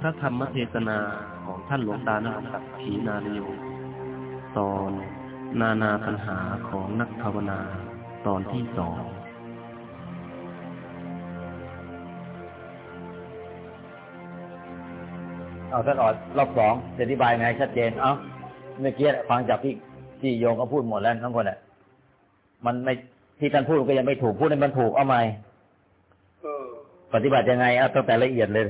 พระธรรมเทศนาของท่านหลวงตานรงศักดิ์ขีนาลโย ตอนนานาปัญหาของนักภาวนาตอนที่สองเอาท่านออดรอบสองจะอธิบายไงชัดเจน เอาเมื่อกี้ฟังจากพี่พี่โยงก็พูดหมดแล้วทั้งคนอะ มันไม่ที่ท่านพูดก็ยังไม่ถูกพูดให้มันถูกเอาใหม่ก็ปฏิบัติยังไงเอาตั้งแต่ละเอียดเลย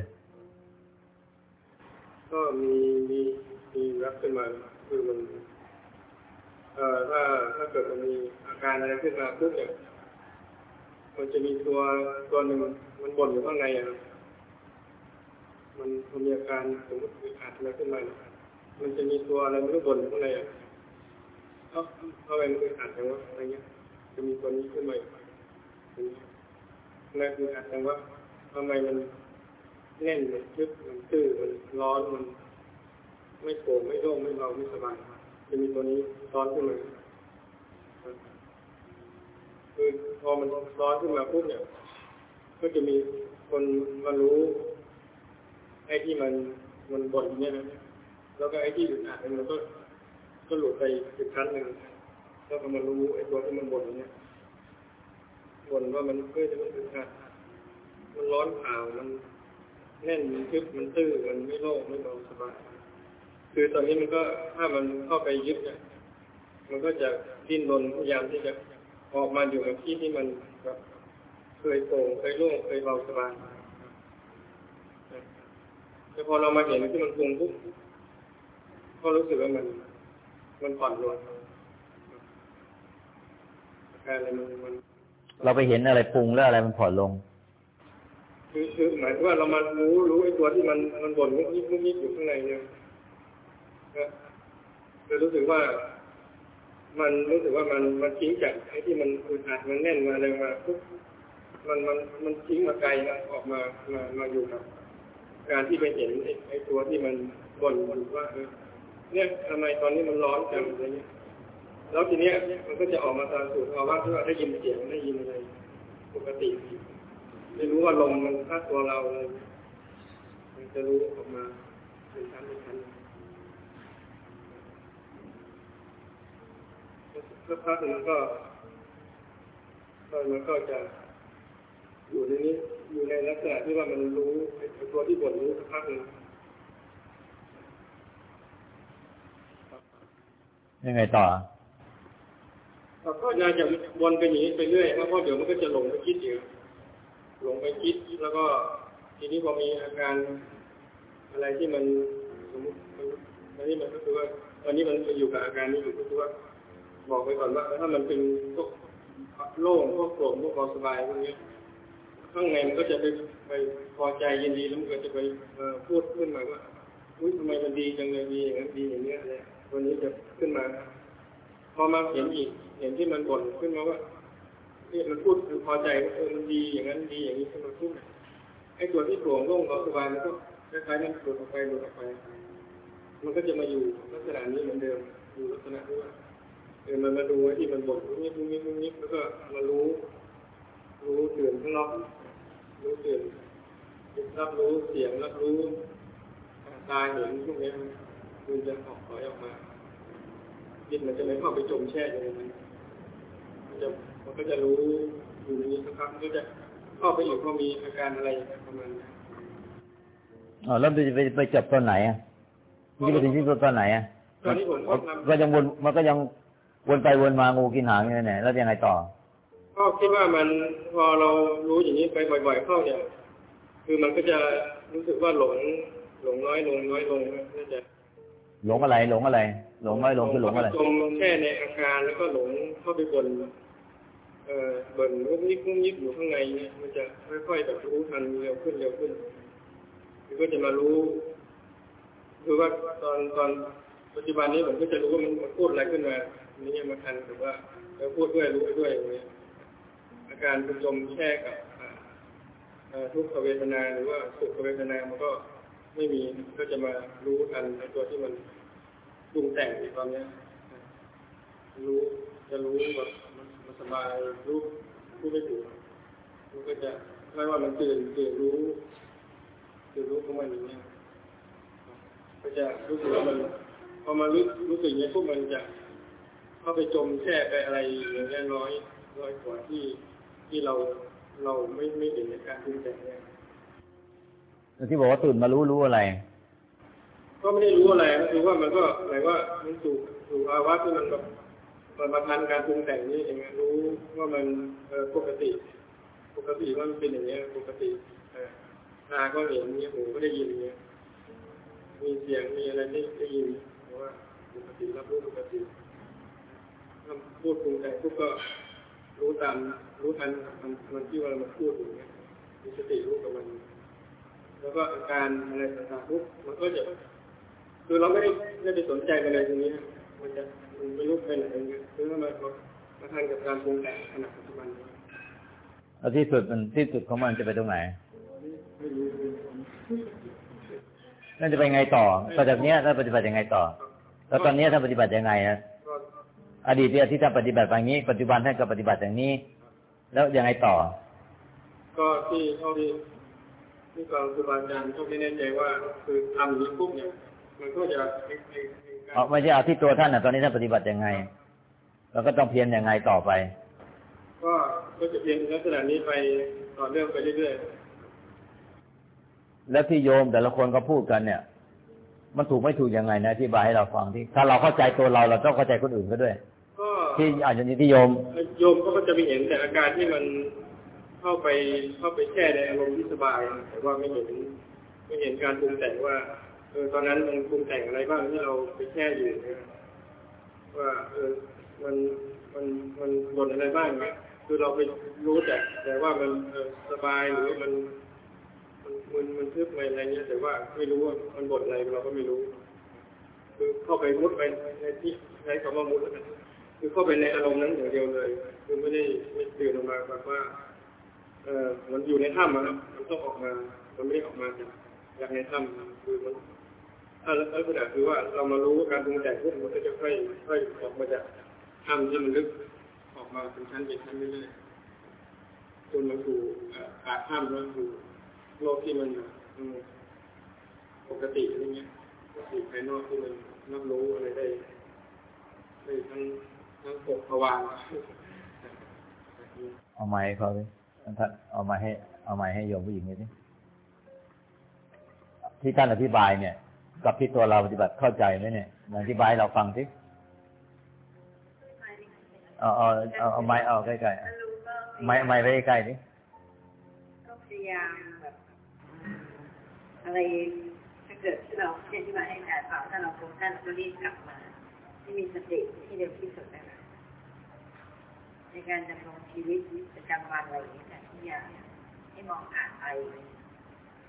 ก็มีมีมีรับขึ้นมาคือมันเอ่อถ้าถ้าเกิดมันมีอาการอะไรขึ้นมาปุ๊บเนี่ยมันจะมีตัวตัวหนึ่งมันบ่นอยู่ข้างในอะมันมันมีอาการสมมติอึดอัดอะไรขึ้นมา มันจะมีตัวอะไรไม่รู้บ่นอยู่ข้างในอะเอ้าทำไมมันอึดอัดจังวะอะไรเงี้ย จะมีตัวนี้ขึ้นมาอีกอย่างเงี้ยนั่นคืออัดจังว่าทำไมมัน แน่นมันทึบมันตื้อมันร้อนมันไม่โปร่งไม่โล่งไม่เบาไม่สบายจะมีตัวนี้ร้อนขึ้นมาคือพอมันร้อนขึ้นมาปุ๊บเนี่ย ก็จะมีคนมารู้ไอ้ที่มันมันบ่นเนี่ยนะแล้วก็ไอ้ที่อึดอัดเนี่ยมันก็ก็หลุดไปอีกครั้งหนึ่งแล้วก็มารู้ไอ้ตัวที่มันบ่นเนี่ยบ่นว่ามันเพื่อจะมันอึดอัดมันร้อนเผามัน แน่นมันทึบมันตื้อมันไม่โล่งไม่เบาสบายคือตอนนี้มันก็ถ้ามันเข้าไปยึดเนี่ยมันก็จะดิ้นรนพยายามที่จะออกมาอยู่กับที่ที่มันแบบเคยโปร่งเคยโล่งเคยเบาสบายแต่พอเรามาเห็นที่มันปรุงปุ๊บก็รู้สึกว่ามัน มันผ่อนลงอาการอะไรมันเราไปเห็นอะไรปรุงแล้วอะไรมันผ่อนลง คือคือหมายถึงว่าเรามารู้รู้ไอ้ตัวที่มันมันบ่นงุกยิกงุกยิกอยู่ข้างในเนี่ยก็คือรู้สึกว่า มันรู้สึกว่ามันมันทิ้งจากไอ้ที่มันอึดอัดมันแน่นมาอะไรมาปุ๊บมันมันมันทิ้งมาไกลนะออกมามามาอยู่กับการที่ไปเห็นไอ้ไอ้ตัวที่มันบ่นบ่นว่าเออเนี่ยทำไมตอนนี้มันร้อนจังอะไรเงี้ยแล้วทีเนี้ยมันก็จะออกมาตามสูตรภาวะที่ว่าได้ยินเสียงได้ยินอะไรปกติ ไม่รู้ว่าลมมันพัดตัวเราเลย มันจะรู้ออกมาเป็นชั้นเป็นชั้นสักพักหนึ่งมันก็มันก็จะอยู่ในนี้อยู่ในลักษณะที่ว่ามันรู้ไอ้ตัวที่บ่นรู้สักพักหนึ่งยังไงต่อก็น่าจะวนไปอย่างนี้ไปเรื่อยเพราะเดี๋ยวมันก็จะหลงไปคิดอยู่ หลงไปคิดแล้วก็ทีนี้พอมีอาการอะไรที่มันสมมติมันอันนี้มันก็คือว่าตอนนี้มันอยู่กับอาการนี้อยู่ก็คือว่าบอกไปก่อนว่าถ้ามันเป็นพวกโล่งพวกโปร่งพวกเบาสบายพวกนี้ข้างในมันก็จะไปไปพอใจยินดีแล้วมันก็จะไปพูดขึ้นมาว่าอุ้ยทำไมมันดีจังเลยดีอย่างนั้นดีอย่างเนี้ยอะไรวันนี้จะขึ้นมา พอมาเห็นอีก เห็นที่มันบ่นขึ้นมาว่า เนี่ยมันพูดคือพอใจว่าเออมันดีอย่างนั้นดีอย่างนี้ขึ้นมาพูดไอ้ตัวที่โปร่งโล่งสบายมันก็คล้ายๆมันหลุดออกไปหลุดออกไป มันก็จะมาอยู่ลักษณะนี้เหมือนเดิมอยู่ลักษณะที่ว่าเออมันมาดูไอ้ที่มันบ่นนิดนิดนิดนิดแล้วก็มารู้ รู้ตื่นข้างนอกรู้ตื่นรับรู้เสียงรับรู้ตาเห็นพวกนี้มันจะออกถอยออกมาจิตมันจะไม่เข้าไปจมแช่อยู่ในนั้นมันจะ มันก็จะรู้อยู่ในนี้สักพักมันก็จะเข้าไปอยู่พอมีอาการอะไรประมาณนี้อ๋อแล้วไปไปไปจับตอนไหนอะมันจะไปถึงที่ตอนไหนอะตอนนี้ผมก็ทำก็ยังวนมันก็ยังวนไปวนมางูกินหางอยู่นั่นแหละแล้วยังไงต่อ ก็คิดว่ามันพอเรารู้อย่างนี้ไปบ่อย ๆ เข้าเนี่ยคือมันก็จะรู้สึกว่าหลงหลงน้อยลงน้อยลงน่าจะหลงอะไรหลงอะไร หลงไม่หลงคือหลงอะไรจมแช่ในอาการแล้วก็หลงเข้าไปบน เออบ่นงุกยิกงุกยิกอยู่ข้างในเนี่ยมันจะค่อยๆแบบรู้ทันเร็วขึ้นเร็วขึ้นมันก็จะมารู้คือว่าตอนตอนปัจจุบันนี้ผมก็จะรู้ว่ามันมันพูดอะไรขึ้นมานี่เนี่ยมาทันแต่ว่าแล้วพูดด้วยรู้ไปด้วยอย่างเงี้ยอาการป็นจมแช่กับทุกขเวทนาหรือว่าสุขเวทนามันก็ไม่มีก็จะมารู้ทันในตัวที่มันปรุงแต่งในตอนเนี้ยรู้จะรู้แบบ สบายรู้รู้ไม่ถูกมันก็จะไม่ว่ามันตื่นตื่นรู้ตื่นรู้ของมันอย่างเงี้ยก็จะรู้สึกว่ามันพอมารู้รู้สึกอย่างนี้พวกมันจะเข้าไปจมแช่ไปอะไรอย่างเงี้น้อยน้อยกว่าที่ที่เราเราไม่ไม่เห็นในการปรุงแต่งเนี่ยที่บอกว่าตื่นมารู้รู้อะไร ก็ไม่ได้รู้อะไรก็คือว่ามันก็หมายว่ามันถูกถูกภาวะที่มันแบบ มันมาทันการปรุงแต่งนี่เองรู้ว่ามันเอปกติ ปกติว่ามันเป็นอย่างเงี้ยปกติตาก็เห็นเงี้ยหูก็ได้ยินเงี้ยมีเสียงมีอะไรได้ได้ยินเพราะว่าปกติรับรู้ปกติถ้าพูดปรุงแต่งปุ๊บก็รู้ตามรู้ทันมันมันที่ว่ามันพูดอย่างเงี้ยมีสติรู้กับมัน แล้วก็อาการอะไรต่างๆปุ๊บมันก็จะคือเราไม่ได้ไม่ได้สนใจอะไรตรงนี้นะมันจะ ไม่รู้ไปไหนอย่างเงี้ยคือว่ามันมาทันกับการปรุงแต่งขณะปัจจุบันนี้แล้วที่สุดมันที่สุดของมันจะไปตรงไหนไม่รู้นั่นจะไปไงต่อต่อจากเนี้ยถ้าปฏิบัติยังไงต่อ แล้วตอนเนี้ยถ้าปฏิบัติยังไงนะก็อดีตเนี่ยที่ท่านปฏิบัติแบบนี้ ปัจจุบันท่านก็ปฏิบัติอย่างนี้ แล้วยังไงต่อ ก็ที่เท่าที่ที่ฟังครูบาอาจารย์ก็ไม่แน่ใจว่า คือทำอย่างนี้ปุ๊บเนี่ยมันก็จะ เป็นเป็นเป็นการเอาไม่ใช่เอาที่ตัวท่านนะตอนนี้ท่านปฏิบัติยังไงแล้วก็ต้องเพียรยังไงต่อไป ก็ก็จะเพียงลักษณะนี้ไปต่อเนื่องไปเรื่อยแล้วที่โยมแต่ละคนก็พูดกันเนี่ย มันถูกไม่ถูกยังไงนะอธิบายให้เราฟังที่ ถ้าเราเข้าใจตัวเราเราต้องเข้าใจคนอื่นก็ด้วยๆก็ที่อาจจะที่โยมโยมก็จะไปเห็นแต่อาการที่มันเข้าไปเข้าไปแช่ในอารมณ์ที่สบายแต่ว่าไม่เห็นไม่เห็นการปรุงแต่งว่า เออตอนนั้นมันปรุงแต่งอะไรบ้างที่เราไปแช่อยู่เนี่ยว่าเออมันมันมันบ่นอะไรบ้างเนี่ยคือเราไปรู้แต่แต่ว่ามันเออสบายหรือมันมัน มันมันทึบไปอะไรเงี้ยแต่ว่าไม่รู้ว่ามันบ่นอะไรเราก็ไม่รู้ คือเข้าไปมุดไปในที่ใช้คำว่ามุดแล้วกันคือเข้าไปในอารมณ์นั้นอย่างเดียวเลย คือไม่ได้ไม่ตื่นออกมาแบบว่าเออมันอยู่ในถ้ำอะครับมันต้องออกมา มันไม่ได้ออกมาจากจากในถ้ำคือมัน ถ้าลักษณะคือว่าเรามารู้การปรุงแต่งพวกมันก็จะค่อยค่อยออกมาจากถ้ำที่มันลึกออกมาเป็นชั้นเป็นชั้นเรื่อยๆจนมาสู่เอ่อปากถ้ำแล้วสู่โลกที่มันปกติอะไรเงี้ยปกติภายนอกที่มันรับรู้อะไรได้ได้ทั้งทั้งปกภาวะเอาไม้เขาดิท่านเอาม้ให้ เอาไม้ให้โยมผู้หญิงนี่ดิที่ท่านอธิบายเนี่ย กับที่ตัวเราปฏิบัติเข้าใจไหมเนี่ยอธิบายให้เราฟังสิเอาเอาเอาเอาไม้เอาใกล้ๆไม้ไม้ไว้ใกล้ๆดิก็พยายามแบบอะไรถ้าเกิดที่เราเช่นที่มาให้การฟังถ้าเราโฟกัสเราก็รีบกลับมา ที่มีสติที่เร็วที่สุดนะคะในการดำรงชีวิตประจำวันอะไรอย่างเงี้ยแต่ที่อยากให้มองผ่านไป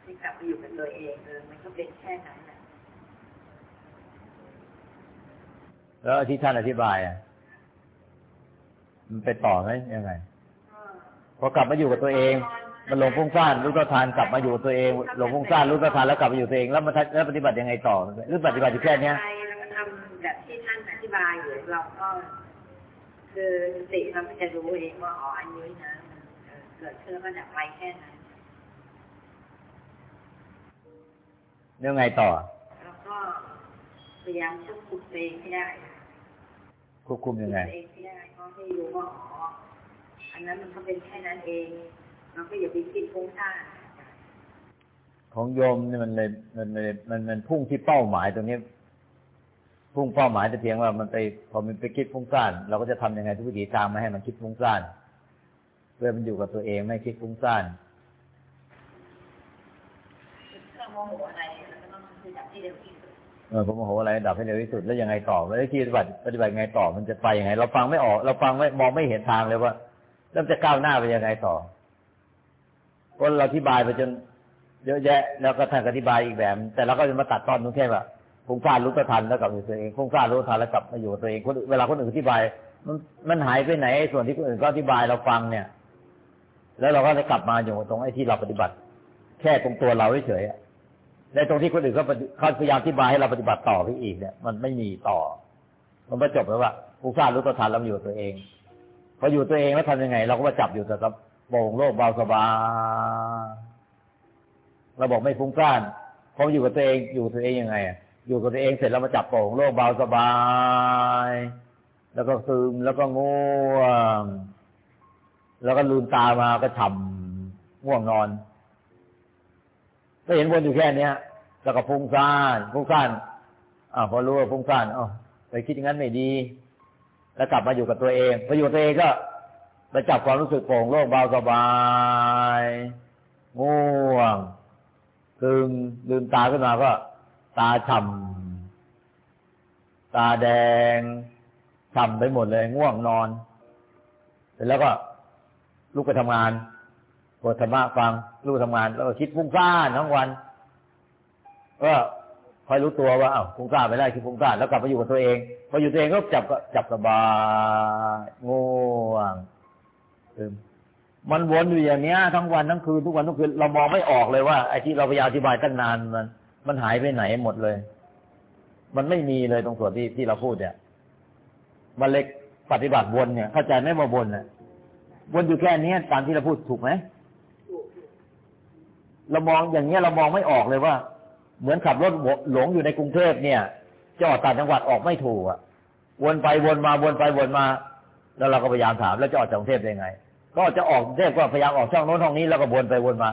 ให้กลับไปอยู่กับตัวเองเออมันก็เป็นแค่นั้น แหละแล้วที่ท่านอธิบายอะมันไปต่อไหมยังไงพอกลับมาอยู่กับตัวเอง มันหลงฟุ้งซ่านรู้ตัวทานกลับมาอยู่กับตัวเองหลงฟุ้งซ่านรู้ตัวทานแล้วกลับมาอยู่ตัวเองแล้วมันแล้วปฏิบัติยังไงต่อหรือปฏิบัติอยู่แค่เนี้ยไปแล้วก็ทำแบบที่ท่านอธิบายอยู่เราก็คือสติเราก็จะรู้เองว่าอ๋ออันนี้นะมันเอ่อเกิดขึ้นแล้วก็ดับไปแค่นั้นยังไงต่อ แล้วก็พยายามควบคุมตัวเองให้ได้ ควบคุมยังไงตัวเองให้ได้ก็ให้รู้ว่าอ๋ออันนั้นมันก็เป็นแค่นั้นเองเราก็อย่าไปคิดฟุ้งซ่านของโยมนี่มันเลยมันเลยมันมันพุ่งที่เป้าหมายตรงนี้ พุ่งเป้าหมายแต่เพียงว่ามันไปพอมันไปคิดฟุ้งซ่านเราก็จะทำยังไงทุกวิถีทางไม่ให้มันคิดฟุ้งซ่านเพื่อมันอยู่กับตัวเองไม่คิดฟุ้งซ่านเครื่องโมโหอะไรเราก็ต้องคือดับที่เร็วที่สุดเออ ผมโมโหอะไรดับให้เร็วที่สุดแล้วยังไงต่อแล้วที่ปฏิบัติปฏิบัติยังไงต่อมันจะไปยังไง เราฟังไม่ออก เราฟังไม่มองไม่เห็นทางเลยว่าเริ่มจะก้าวหน้าไปยังไงต่อเพราะเราอธิบายไปจนเยอะแยะ แล้วก็ท่านอธิบายอีกแบบ แต่เราก็จะมาตัดตอนตรงแค่ว่าฟุ้งซ่ารู้ตัวทันแล้วกลับมาอยู่ตัวเองฟุ้งซ่ารู้ทันแล้วกลับมาอยู่ตัวเองคนเวลาคนอื่นอธิบาย มันมันหายไปไหนส่วนที่คนอื่นก็อธิบายเราฟังเนี่ย แล้วเราก็จะกลับมาอยู่ตรงไอ้ที่เราปฏิบัติ แค่ตรงตัวเราเฉยๆ ในตรงที่คนอื่นเขาเขาพยายามอธิบายให้เราปฏิบัติต่อไปอีกเนี่ย มันไม่มีต่อ มันมาจบแล้วว่าฟุ้งซ่านรู้ตัวทันแล้วมาอยู่ตัวเองพออยู่ตัวเองแล้วทำยังไง เราก็มาจับอยู่แต่กับโป่งโล่งเบาสบายเราบอกไม่ฟุ้งซ่านพออยู่กับตัวเองอยู่ตัวเองยังไงอะอยู่กับตัวเองเสร็จแล้วมาจับโป่งโล่งเบาสบาย แล้วก็ซึมแล้วก็ง่วง แล้วก็ลืมตามาก็ฉ่ำง่วงนอน ก็เห็นวนอยู่แค่เนี้ยแล้วก็ฟุ้งซ่านฟุ้งซ่านอ่าพอรู้ว่าฟุ้งซ่านอ๋อไปคิดอย่างนั้นไม่ดี แล้วกลับมาอยู่กับตัวเองพออยู่ตัวเองก็ไปจับความรู้สึกโปร่งโล่งเบาสบายง่วงซึมลืมตาขึ้นมาก็ ตาฉ่ำตาแดงฉ่ำไปหมดเลย ง่วงนอน เสร็จแล้วก็ลุกไปทำงาน เปิดธรรมะฟังลุกไปทำงาน แล้วก็คิดฟุ้งซ่านทั้งวันก็คอยรู้ตัวว่าอ้าวฟุ้งซ่านไม่ได้คิดฟุ้งซ่านแล้วกลับมาอยู่กับตัวเองพออยู่ตัวเองก็จับก็จับสบายง่วงซึมมันวนอยู่อย่างเนี้ย ทั้งวันทั้งคืนทุกวันทุกคืนเรามองไม่ออกเลยว่าไอ้ที่เราพยายามอธิบายตั้งนานมัน มันหายไปไหนหมดเลย มันไม่มีเลยตรงส่วนที่ที่เราพูดเนี่ยมันเล็กปฏิบัติวนเนี่ยเข้าใจไหมว่าวนเนี่ยวนอยู่แค่นี้ตามที่เราพูดถูกไหม เรามองอย่างเงี้ยเรามองไม่ออกเลยว่า เหมือนขับรถหลงอยู่ในกรุงเทพเนี่ยจะออกต่างจังหวัดออกไม่ถูกอะวนไปวนมาวนไปวนมา แล้วเราก็พยายามถามแล้วจะออกจากกรุงเทพได้ไง ก็จะออกกรุงเทพก็พยายามออกช่องโน้นช่องนี้แล้วก็วนไปวนมา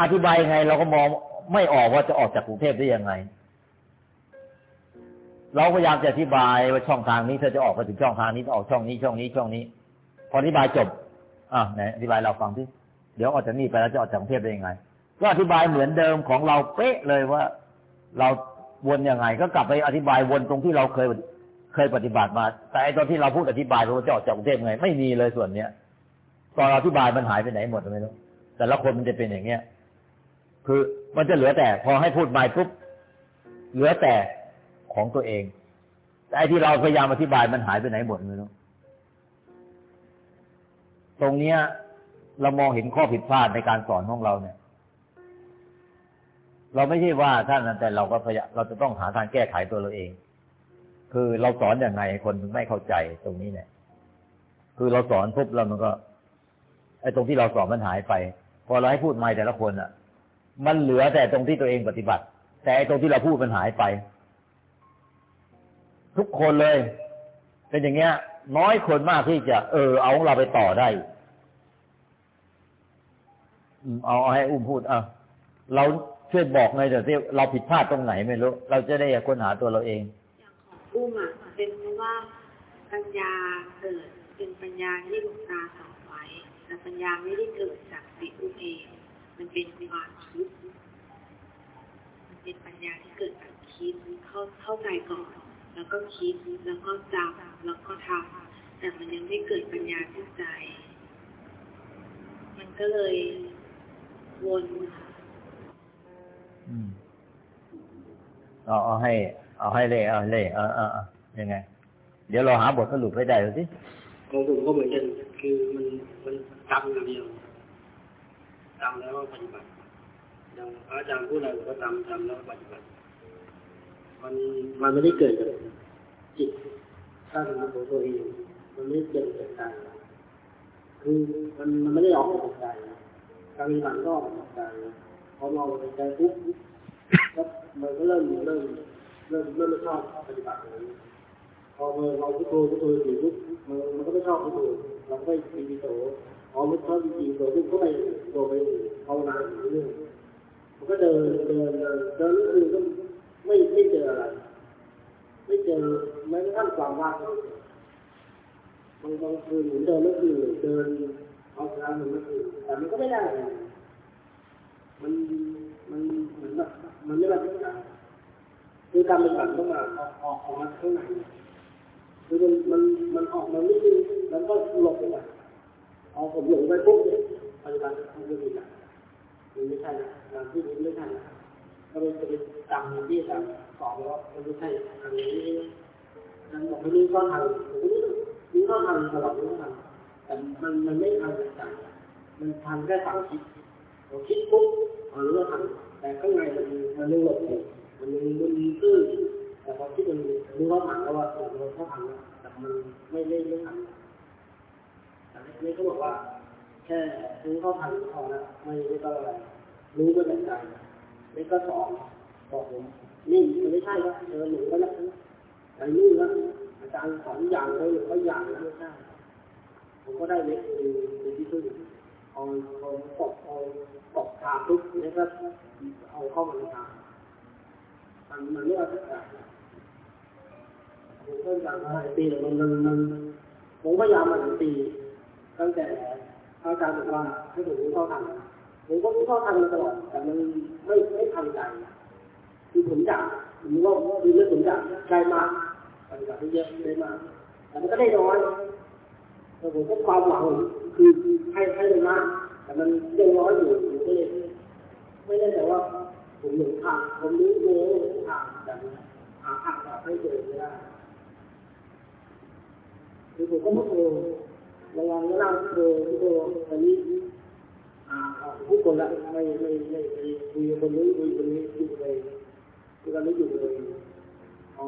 อธิบายยังไง เราก็มองไม่ออกว่าจะออกจากกรุงเทพได้ยังไง เราพยายามจะอธิบายว่าช่องทางนี้เธอจะออกไปถึงช่องทางนี้ออกช่องนี้ช่องนี้ช่องนี้ พออธิบายจบอะไหนอธิบายเราฟังที่เดี๋ยวออกจากนี่ไปแล้วจะออกจากกรุงเทพได้ยังไง ก็อธิบายเหมือนเดิมของเราเป๊ะเลยว่า เราวนยังไง ก็กลับไปอธิบายวนตรงที่เราเคยเคยปฏิบัติมา แต่ไอตอนที่เราพูดอธิบายว่าจะออกจากกรุงเทพไง ไม่มีเลยส่วนเนี้ยตอนเราอธิบายมันหายไปไหนหมดไม่รู้แต่ละคนมันจะเป็นอย่างเงี้ย คือมันจะเหลือแต่ พอให้พูดใหม่ปุ๊บเหลือแต่ของตัวเองแต่ไอ้ที่เราพยายามอธิบายมันหายไปไหนหมดไม่รู้ตรงเนี้ย เรามองเห็นข้อผิดพลาดในการสอนของเราเนี่ย เราไม่ใช่ว่าท่านนั้นแต่เราก็พยายามเราจะต้องหาทางแก้ไขตัวเราเอง คือเราสอนอย่างไงคนไม่เข้าใจตรงนี้เนี่ย คือเราสอนปุ๊บแล้วมันก็ไอ้ตรงที่เราสอนมันหายไป พอเราให้พูดไม่แต่ละคนอะ มันเหลือแต่ตรงที่ตัวเองปฏิบัติ แต่ไอ้ตรงที่เราพูดมันหายไป ทุกคนเลย เป็นอย่างเงี้ย น้อยคนมากที่จะเออเอาของเราไปต่อได้เอาเอาให้อุ้มพูดอะเรา ช่วยบอกหน่อยเดี๋ยวที่เราผิดพลาดตรงไหนไม่รู้ เราจะได้ค้นหาตัวเราเองอย่างของอุ้มอะเป็นเพราะว่าปัญญาเกิดเป็นปัญญาที่หลวงตาสอนไว้ แต่ปัญญาไม่ได้เกิดจากสิอุ้มเองมันเป็นความคิดมันเป็นปัญญาที่เกิดจากคิดเข้าเข้าใจก่อน แล้วก็คิดแล้วก็จำแล้วก็ทำแต่มันยังไม่เกิดปัญญาที่ใจ มันก็เลยวนค่ะ เอาเอาให้ เอาให้เล่เอาให้เล่เออเออยังไง เดี๋ยวเราหาบทสรุปให้ได้ดูสิของผมก็เหมือนกันคือมันมันจำอย่างเดียวจำแล้วก็ปฏิบัติอย่างพระอาจารย์พูดอะไรผมก็จำจำแล้วปฏิบัติมันมันไม่ได้เกิดจากจิตสร้างของตัวเองมันไม่เกิดจากใจคือมันมันไม่ได้ออกมาจากใจการปฏิบัติก็ออกมาจากใจพอเราออกจากใจปุ๊บก็มันก็เริ่มเริ่ม เริ่มเริ่มไม่ชอบปฏิบัติอย่างนี้พอเราพุทโธพุทโธอยู่ปุ๊บมันก็ไม่ชอบพุทโธเราก็ไปปีโตพอมันชอบปีโตปุ๊บก็ไปโตไปภาวนาอยู่เรื่อยมันก็เดินเดินเดินเดินคือก็ไม่ไม่เจออะไร ไม่เจอแม้กระทั่งความว่างบางบางคืนเหมือนเดินไม่คือเดินเอาเวลาเหมือนไม่คือแต่มันก็ไม่ได้ มันมันเหมือนแบบมันไม่ได้เป็นการ คือการปฏิบัติต้องมาออกออกออกมาข้างในคือมันมันมันออกมาไม่ดีแล้วก็หลบไปอะเอาผมหลงไปปุ๊บเนี่ยปัจจุบันมันไม่ดีละมันไม่ใช่ละงานที่นี้ไม่ใช่ละก็เลยจะไปจำที่จำสอนว่ามันไม่ใช่ทางนี้นั่นบอกไม่รู้ก็ทางผมก็รู้รู้ก็ทางตลอดรู้ทางแต่มันมันไม่ทางใจมันทางแค่ความคิดเราคิดปุ๊บเรารู้ว่าทำแต่ข้างในมันมันไม่หลบอยู่ มันมันมันตื้อแต่พอคิดมันรู้ว่าผ่านแล้วว่าเออเราเข้าทางแล้วแต่มันไม่ไม่ไม่ทำแต่นี่เขาบอกว่า แค่รู้เข้าทางพอแล้วไม่ไม่ต้องอะไรรู้ก็จากใจนี่ก็สอนบอกผมนี่มันไม่ใช่แล้วเออหนูก็แล้วไปนู่นแล้วอาจารย์สอนอย่างเลยหรือว่าอย่างแล้วไม่ใช่ผมก็ได้เล็กเป็นที่พึ่งเอาเอากเอากทาปุ๊บแล้วก็เอาเข้ามาในทาง มันมันไม่เอาสักอย่างผมก็อยากหลายปีแล้วมันมันมันผมพยายามมาหลายปีตั้งแต่อาจารย์บอกว่าให้ผมรู้เท่าทันผมก็รู้เท่าทันมาตลอดแต่มันไม่ไม่ทันใจคือผมอยากผมว่าคือเรื่องผมอยากได้มากปฏิบัติได้เยอะได้มากแต่มันก็ได้น้อยแต่ผมก็ความหวังคือให้ให้ได้มากแต่มันยังน้อยอยู่ผมก็เลยไม่ได้แต่ว่า ผมหลงทางผมรู้เองหลงทางแต่หาทางแบบให้เจอไม่ได้คือผมก็ไม่เคยระวังระวังเจอที่โดตอนนี้อ่าผู้คนละไม่ไม่ไม่ไม่คุยคนนี้คุยคนนี้คุยไปคือตอนนี้อยู่เลยพอ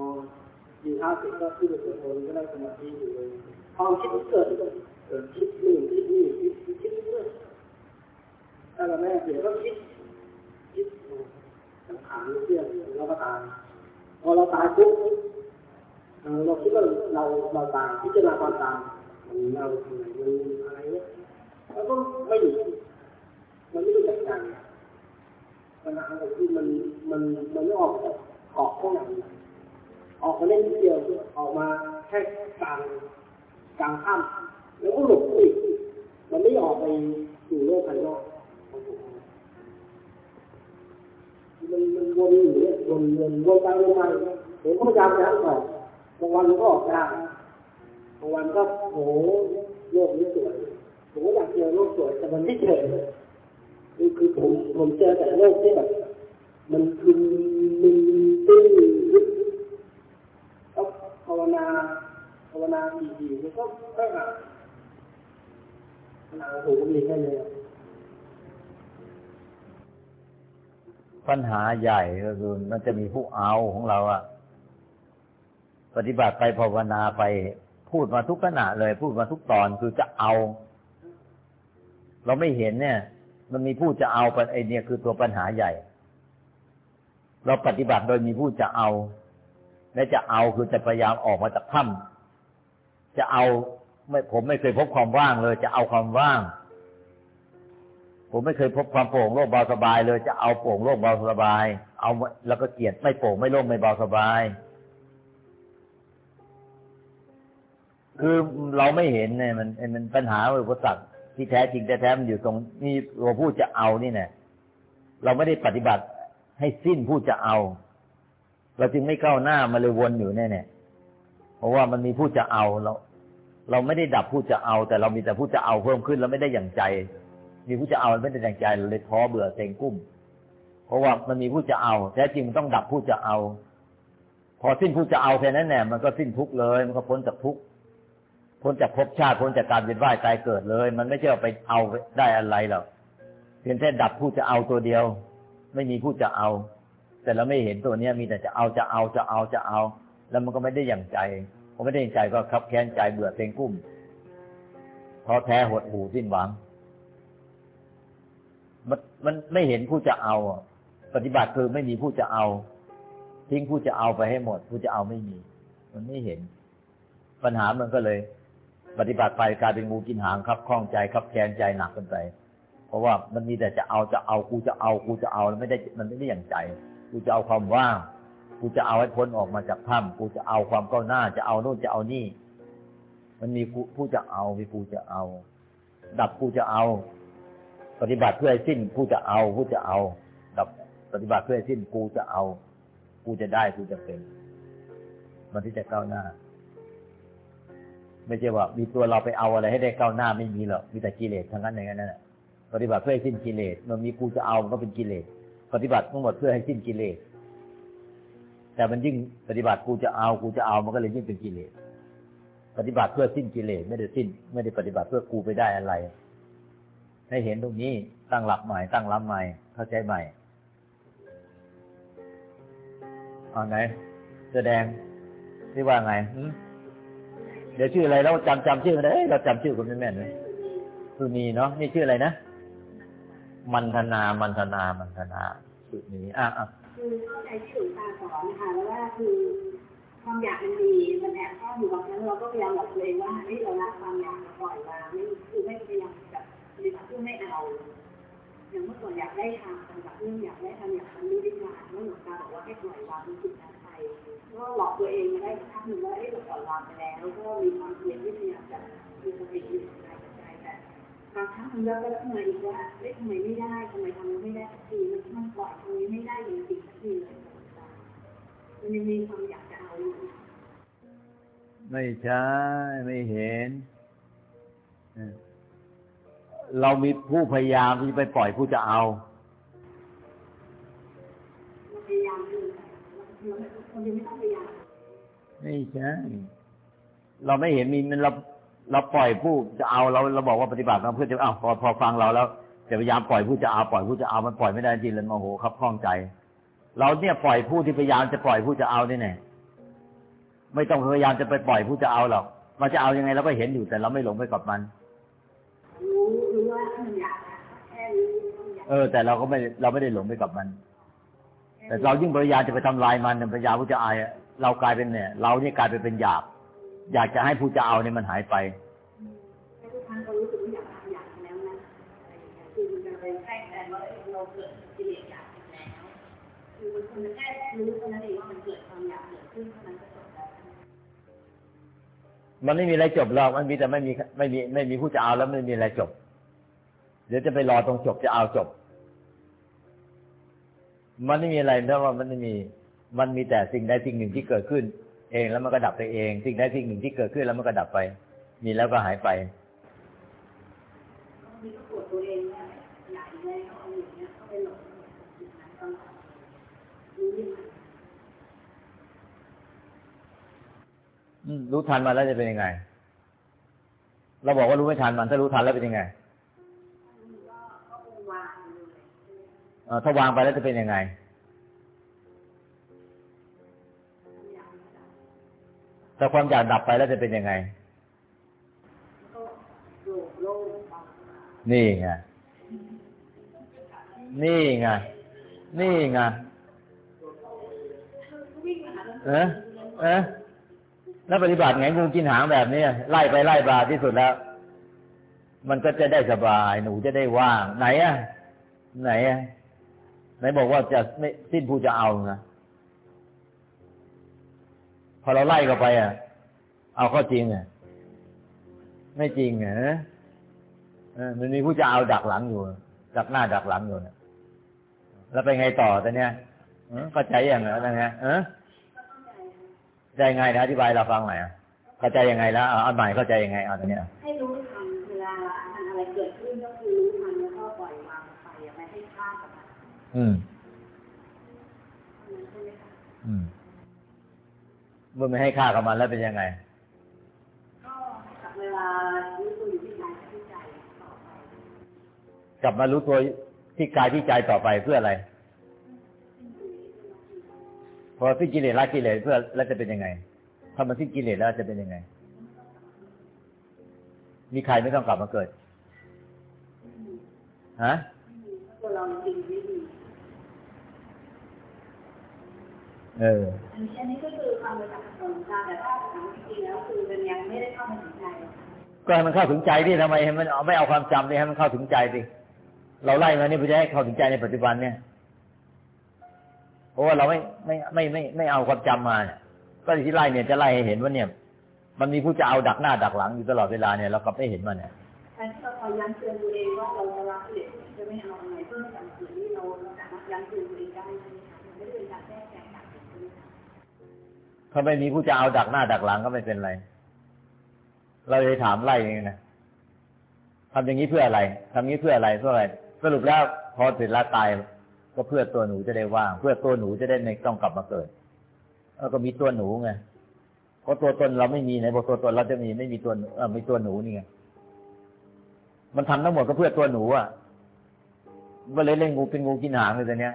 อยู่ท่าเสร็จก็ขึ้นไปสวดมนต์ก็ได้สมาธิอยู่เลยความคิดเกิดเกิดคิดนู่นคิดนี่คิดคิดเรื่อยถ้าเราแม่เสียก็คิดคิด สังขารเรื่องเราก็ตายพอเราตายปุ๊บเราคิดว่าเราเราตายพิจารณาความตายมันเราทำไมมันอะไรเนี่ยแล้วก็ไม่อยู่มันไม่รู้จักการปัญหาของที่มันมันมันไม่ออกจากเกาะข้างในออกมาเล่นนิเดียวออกมาแค่กลางกลางถ้ำแล้วก็หลบอีกมันไม่ออกไปสู่โลกภายนอก มันมันวนอยู่เนี่ยวนวนวนไปวนมาผมก็พยายามจะออกบางวันก็ออกได้บางวันก็โหโลกนี้สวยผมก็อยากเจอโลกสวยแต่มันไม่เจอคือคือผมผมเจอแต่โลกที่แบบมันคือมันตื้อลึกก็ภาวนาภาวนาดีๆมันก็ไม่หาภาวนาผมก็มีแค่นี้ ปัญหาใหญ่ก็คือมันจะมีผู้เอาของเราอะปฏิบัติไปภาวนาไปพูดมาทุกขณะเลย พูดมาทุกตอนคือจะเอา เราไม่เห็นเนี่ย มันมีผู้จะเอาไปไอเนี่ยคือตัวปัญหาใหญ่ เราปฏิบัติโดยมีผู้จะเอา และจะเอาคือจะพยายามออกมาจากถ้ำจะเอาไม่ผมไม่เคยพบความว่างเลย จะเอาความว่าง ผมไม่เคยพบความโปร่งโล่งเบาสบายเลย จะเอาโปร่งโล่งเบาสบาย เอาแล้วก็เกลียดไม่โปร่งไม่โล่งไม่เบาสบาย คือเราไม่เห็นเนี่ยมันมันปัญหาอุปสรรคที่แท้จริงแท้ๆมันอยู่ตรงนี่เราพูดจะเอานี่เนี่ยเราไม่ได้ปฏิบัติให้สิ้นพูดจะเอา เราจึงไม่ก้าวหน้ามาเลยวนอยู่แน่เนี่ยเพราะว่ามันมีผู้จะเอาเรา เราไม่ได้ดับผู้จะเอา แต่เรามีแต่ผู้จะเอาเพิ่มขึ้นเราไม่ได้อย่างใจ มีผู้จะเอาไม่ได้อย่งใจเราเลยท้อเบื่อเซ็งกุ้ม เพราะว่ามันมีผู้จะเอาแท้จริงมันต้องดับผู้จะเอา พอสิ้นผู้จะเอาแค่นั้นแน่มันก็สิ้นทุกเลย มันก็พ้นจากทุกพ้นจากภพชาติพ้นจากการเวียนว่ายตายเกิดเลย มันไม่ใช่เอาไปเอาได้อะไรหรอกเพียงแค่ดับผู้จะเอาตัวเดียว ไม่มีผู้จะเอา แต่เราไม่เห็นตัวเนี้ยมีแต่จะเอาจะเอาจะเอาจะเอา แล้วมันก็ไม่ได้อย่างใจพอไม่ได้อย่างใจก็คับแค้นใจเบื่อเซ็งกุ้มท้อแท้หดหู่สิ้นหวัง มันมันไม่เห็นผู้จะเอาปฏิบัติคือไม่มีผู้จะเอา ทิ้งผู้จะเอาไปให้หมด ผู้จะเอาไม่มี มันไม่เห็น ปัญหามันก็เลย ปฏิบัติไปกลายเป็นงูกินหางครับคล้องใจครับแค้นใจหนักกินไป เพราะว่ามันมีแต่จะเอาจะเอากูจะเอากูจะเอาแล้วไม่ได้มันไม่ได้อย่างใจกูจะเอาความว่างกูจะเอาให้พ้นออกมาจากถ้ำกูจะเอาความก้าวหน้า จะเอาโน่นจะเอานี่ มันมีผู้จะเอามีผู้จะเอา ดับกูจะเอา ปฏิบัติเพื่อให้สิ้นผู้จะเอาผู้จะเอาดับปฏิบัติเพื่อให้สิ้นกูจะเอา กูจะได้กูจะเป็น มันที่จะก้าวหน้า ไม่ใช่ว่ามีตัวเราไปเอาอะไรให้ได้ก้าวหน้าไม่มีหรอกมีแต่กิเลสทั้งนั้นอย่างนั้นน่ะปฏิบัติเพื่อให้สิ้นกิเลสมันมีกูจะเอามันก็เป็นกิเลสปฏิบัติทั้งหมดเพื่อให้สิ้นกิเลสแต่มันยิ่งปฏิบัติกูจะเอากูจะเอามันก็เลยยิ่งเป็นกิเลสปฏิบัติเพื่อสิ้นกิเลสไม่ได้สิ้น ไม่ได้ปฏิบัติเพื่อกูไปได้อะไร ให้เห็นตรงนี้ตั้งหลักใหม่ ตั้งรับใหม่ เข้าใจใหม่เอาไหนแสดงนี่ว่าไงเดี๋ยวชื่ออะไรเราจำจำชื่อได้เราจำชื่อคนไม่แม่นเลยคือมีเนาะนี่ชื่ออะไรนะมันธนามันธนามันธนาสุดนี้อะอะคือเข้าใจที่หลวงตาสอนนะคะว่าคือความอยากมันดีมันแอบซ่อนอยู่บางครั้งเราก็พยายามหลอกตัวเองว่าเฮ้ยเราละความอยากปล่อยวางไม่คือไม่พยายามแบบ ปฏิบัติเพื่ไม่เอาอย่างเมื่อก่อนอยากได้ทำปฏิบัติเรื่องอยากได้ทำอยากทำรู้ดีกว่าแล้วหลวงตาบอกว่าให้ปล่อยวางทุกสิ่งนั้นไปก็หลอกตัวเองมาได้สักพักหนึ่งว่าเอ้ยเราปล่อยวางไปแล้วก็มีความเพียรที่พยายามจะมีสติอยู่ในใจแต่บางครั้งมันก็ก็ขึ้นมอีกว่าเอ๊ะทำไมไม่ได้ทำไมทำไม่ได้สักทีมันมันปล่อยตรงนี้ไม่ได้จริงๆสักทีเลยมันยังมีความอยากจะเอาอยู่ไม่ใช่ไม่เห็น เรามีผู้พยายามที่ไปปล่อยผู้จะเอา ไม่ใช่ เราไม่เห็นมีมันเราเราปล่อยผู้จะเอาเราเราบอกว่าปฏิบัติมาเพื่อจะเอาพอพอฟังเราแล้วจะพยายามปล่อยผู้จะเอาปล่อยผู้จะเอามันปล่อยไม่ได้จริงเลยโมโหครับข้องใจ เราเนี่ยปล่อยผู้ที่พยายามจะปล่อยผู้จะเอาเนี่แน่ไม่ต้องพยายามจะไปปล่อยผู้จะเอาหรอกมันจะเอายังไงเราก็เห็นอยู่แต่เราไม่หลงไปกับมัน เออ แต่เราก็ไม่เราไม่ได้หลงไปกับมัน แต่เรายิ่งพยายามจะไปทำลายมันเนี่ยพยายามผู้จะอายเรากลายเป็นเนี่ย เราเนี่ยกลายไปเป็นหยาบ อยากจะให้ผู้จะเอาเนี่ยมันหายไปมันจะเป็นแค่แต่ว่าเราเกิดกิเลสอยากแล้วคือมันคนแค่รู้เท่านั้นเองว่ามันเกิดความอยากเกิดขึ้นเท่านั้นก็จบแล้วมันไม่มีอะไรจบหรอกมันมีแต่ไม่มีไม่มีไม่มีผู้จะเอาแล้วไม่มีอะไรจบ เดี๋ยวจะไปรอตรงจบจะเอาจบ มันไม่มีอะไรเพราะว่ามันไม่มี มันมีแต่สิ่งใดสิ่งหนึ่งที่เกิดขึ้น เองแล้วมันก็ดับไปเอง สิ่งใดสิ่งหนึ่งที่เกิดขึ้นแล้วมันก็ดับไป มีแล้วก็หายไปบางทีก็ปวดตัวเองว่าอยากได้เขาเอาอย่างเงี้ยเขาไปหลงจุดนั้นตลอดรู้ยังไงอืมรู้ทันมันแล้วจะเป็นยังไง เราบอกว่ารู้ไม่ทันมันถ้ารู้ทันแล้วเป็นยังไง ถ้าวางไปแล้วจะเป็นยังไงอยากไม่ได้ถ้าความอยากดับไปแล้วจะเป็นยังไง นี่ไง นี่ไง นี่ไงวิ่งมาเออเออแล้วปฏิบัติไงงูกินหางแบบนี้ไล่ไปไล่มาที่สุดแล้ว มันก็จะได้สบายหนูจะได้ว่างไหนอะไหนอะ ไหนบอกว่าจะไม่สิ้นผู้จะเอานะพอเราไล่เข้าไปอะ เอาข้อจริงอะ ไม่จริงอะเออมันมีผู้จะเอาดักหลังอยู่ ดักหน้าดักหลังอยู่นะแล้วไปไงต่อตอนเนี้ยเข้าใจยังไงแล้วนะเออใจไงนะอธิบายเราฟังหน่อยอะเข้าใจยังไงแล้วเอาใหม่เข้าใจยังไงเอาตอนเนี้ยให้รู้ทันเวลาอะไรเกิดขึ้นก็คือรู้ อืมใช่ไหมคะอืมเมื่อไม่ให้ค่ากับมันแล้วเป็นยังไง ก็กับเวลารู้ตัวอยู่ที่กายกับที่ใจต่อไปกลับมารู้ตัวที่กายที่ใจต่อไปเพื่ออะไร พอสิ้นกิเลสละกิเลสเพื่อแล้วจะเป็นยังไงถ้ามันสิ้นกิเลสแล้วจะเป็นยังไง มีใครไม่ต้องกลับมาเกิด ฮะตัวเราจริงไม่ดี เอออันนี้อันนี้ก็คือความระดับของการแต่ถ้าถามจริงๆแล้วคือมันยังไม่ได้เข้ามาถึงใจก็ให้มันเข้าถึงใจดิทำไมให้มันเอาไม่เอาความจำดิให้มันเข้าถึงใจดิเราไล่มานี่เพื่อจะให้เข้าถึงใจในปัจจุบันเนี่ยเพราะว่าเราไม่ไม่ไม่ไม่ไม่เอาความจำมาเนี่ยก็ที่ไล่เนี่ยจะไล่ให้เห็นว่าเนี่ย มันมีผู้จะเอาดักหน้าดักหลังอยู่ตลอดเวลาเนี่ยเรากลับไม่เห็นมันเนี่ยแต่ที่เราพยายามเตือนตัวเองว่าเราจะรับเด็กจะไม่เอาอะไรเพื่อให้การสื่อนี่เราเราสามารถยั้งเตือนตัวเองได้ใช่ไหมคะมันไม่ได้เป็นการแก้แก้ ถ้าไม่มีผู้จะเอาดักหน้าดักหลังก็ไม่เป็นไร เราเลยถามไล่เองนะทำอย่างนี้เพื่ออะไรทำนี้เพื่ออะไรเพื่ออะไร สรุปแล้วพอถึงละตาย ก็เพื่อตัวหนูจะได้ว่าง เพื่อตัวหนูจะได้ไม่ต้องกลับมาเกิดแล้วก็มีตัวหนูไงเพราะตัวตนเราไม่มีไหนบอกตัวตนเราจะมีไม่มีตัวเออมีตัวหนูนี่ไงมันทำทั้งหมดก็เพื่อตัวหนูอะก็เลยเล่นงูเป็นงูกินหางเลยตอนเนี้ย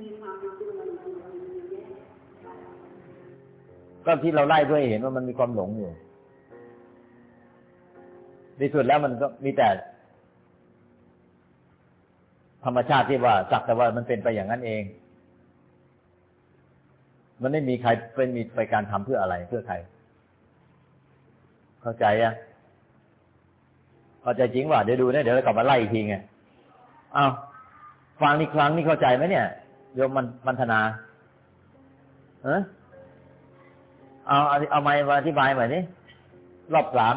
มีความรู้สึกมันมันมันแย่ ก็ที่เราไล่ด้วยเห็นว่ามันมีความหลงอยู่ในสุดแล้วมันก็มีแต่ ธรรมชาติที่ว่าสักแต่ว่ามันเป็นไปอย่างนั้นเอง มันไม่มีใครเป็นมีไปการทำเพื่ออะไรเพื่อใคร เข้าใจอะเข้าใจจริงว่าเดี๋ยวดูนะเดี๋ยวเรากลับมาไล่อีกทีไงอ้าวฟังนี่ครั้งนี่เข้าใจไหมเนี่ยโยมมันมันธนาเออ เอาเอาเอาไม้มาอธิบายใหม่นี่รอบสาม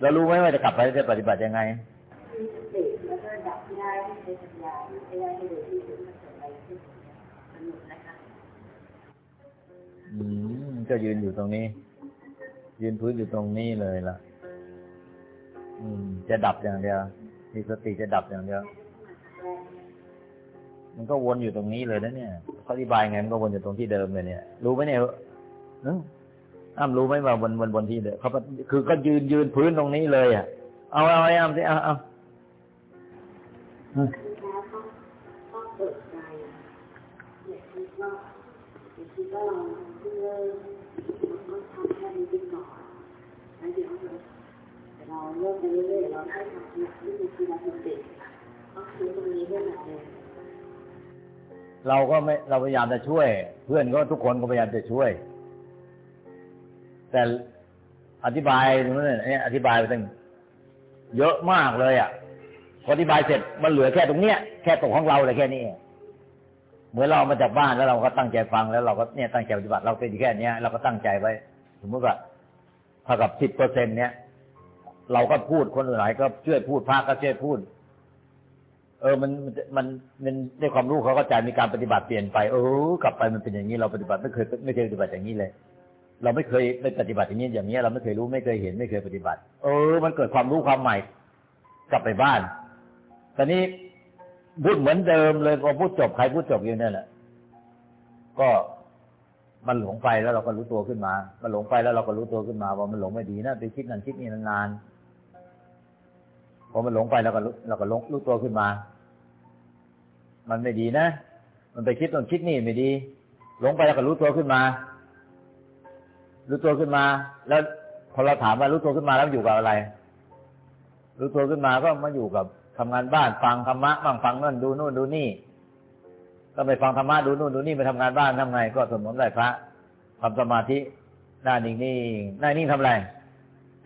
เรารู้ไหมว่าจะกลับไปจะปฏิบัติยังไงมีสติแล้วก็ดับได้ใช้ปัญญาที่ใช้ได้ให้ดูที่มันเกิดอะไรขึ้นสนุกนะคะอืมก็ยืนอยู่ตรงนี้ ยืนพื้นอยู่ตรงนี้เลยล่ะ อืม จะดับอย่างเดียวมีสติจะดับอย่างเดียวมันก็วนอยู่ตรงนี้เลยนะเนี่ยเขาอธิบายไงมันก็วนอยู่ตรงที่เดิมเลยเนี่ย รู้ไหมเนี่ย อ้าอ้ำรู้ไหมว่าวนวนวนที่เดิมเขาก็คือก็ยืนยืนพื้นตรงนี้เลยอะ เอาเอาไอ้อ้ำสิเอาเอาอืมแล้วก็ต้องเปิดใจอย่าคิดว่าอย่าคิดว่าเราเพื่อเราต้องทำแค่นี้ไปก่อนแล้วเดี๋ยวเราเราเริ่มไปเรื่อยๆเราได้ทำเนี่ยที่มีคือเราสติต้องซื้อตรงนี้ด้วยแหละเลยเราก็ไม่เราพยายามจะช่วย เพื่อนก็ทุกคนก็พยายามจะช่วย แต่อธิบายตรงนั้นเนี่ยอธิบายไปตั้งเยอะมากเลยอะพออธิบายเสร็จมันเหลือแค่ตรงเนี้ยแค่ตรงของเราเลยแค่นี้เหมือนเรามาจากบ้านแล้วเราก็ตั้งใจฟังแล้วเราก็เนี่ยตั้งใจปฏิบัติเราเป็นแค่เนี้ยเราก็ตั้งใจไว้ สมมติว่าเท่ากับสิบเปอร์เซ็นเนี้ยเราก็พูดคนอื่นหลายก็ช่วยพูดพระก็ช่วยพูด เออมันมันมันได้ความรู้เขาก็ใจมีการปฏิบัติเปลี่ยนไป เออกลับไปมันเป็นอย่างนี้เราปฏิบัติไม่เคยไม่เคยปฏิบัติอย่างนี้เลย เราไม่เคยไม่ปฏิบัติอย่างนี้อย่างนี้เราไม่เคยรู้ไม่เคยเห็นไม่เคยปฏิบัติ เออ มันเกิดความรู้ความใหม่ กลับไปบ้าน ตอนนี้พูดเหมือนเดิมเลยพอพูดจบใครพูดจบอยู่นั่นแหละก็มันหลงไปแล้วเราก็รู้ตัวขึ้นมา มันหลงไปแล้วเราก็รู้ตัวขึ้นมา ว่ามันหลงไม่ดีนะไปคิดนั่นคิดนี่นานๆพอมันหลงไปเราก็รู้เราก็ลงรู้ตัวขึ้นมา มันไม่ดีนะ มันไปคิดตรงคิดนี่ไม่ดี หลงไปแล้วก็รู้ตัวขึ้นมา รู้ตัวขึ้นมา แล้วพอเราถามว่ารู้ตัวขึ้นมาแล้วอยู่กับอะไร รู้ตัวขึ้นมาก็มาอยู่กับทำงานบ้านฟังธรรมะบ้างฟังนั่นดูนู่นดูนี่ ก็ไปฟังธรรมะดูนู่นดูนี่ไปทำงานบ้านทำไง ก็สวดมนต์ไหว้พระทำสมาธิหน้านิ่งนิ่หน้านิ่งทำอะไร